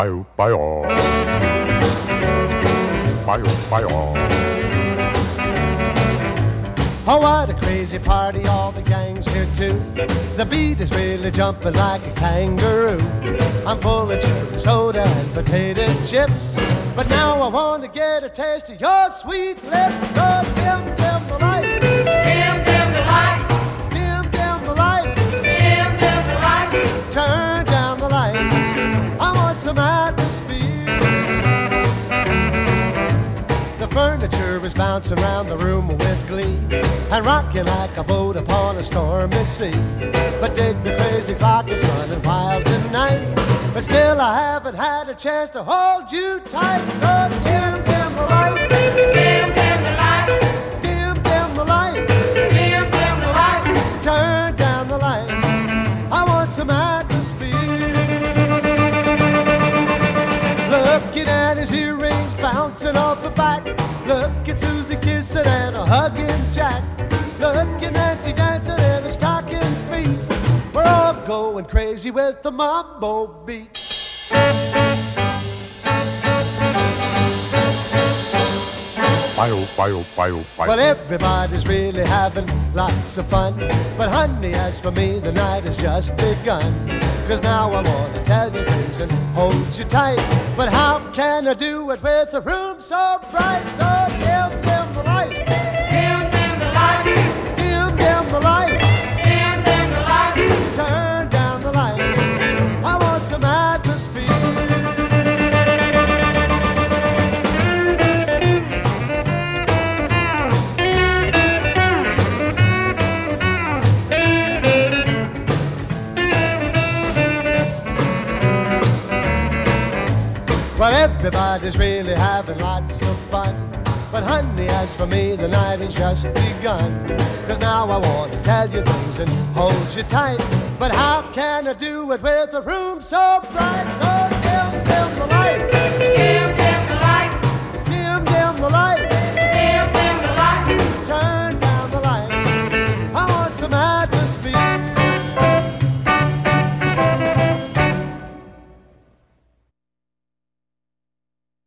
All. Bye, bye, all. Oh, what a crazy party, all the gang's here too. The beat is really jumping like a kangaroo. I'm full of cherry soda and potato chips. But now I want to get a taste of your sweet lips. So dim, dim the light. Furniture is bouncing around the room with glee and rocking like a boat upon a stormy sea. But dig the crazy clock, it's running wild tonight. But still, I haven't had a chance to hold you tight. So dim, dim the light. Dim, dim the light. Dim, dim the light. Dim, dim the light. Turn down the light. I want some atmosphere. At his earrings bouncing off the back. Look at Susie kissing and a hugging Jack. Look at Nancy dancing in her stocking feet. We're all going crazy with the mambo beat. Bye, bye, bye, bye. Well, everybody's really having lots of fun. But honey, as for me, the night has just begun. Cause now I wanna tell you things and hold you tight. But how can I do it with a room so bright? So dim, Well, everybody's really having lots of fun. But honey, as for me, the night has just begun. Cause now I want to tell you things and hold you tight. But how can I do it with a room so bright? So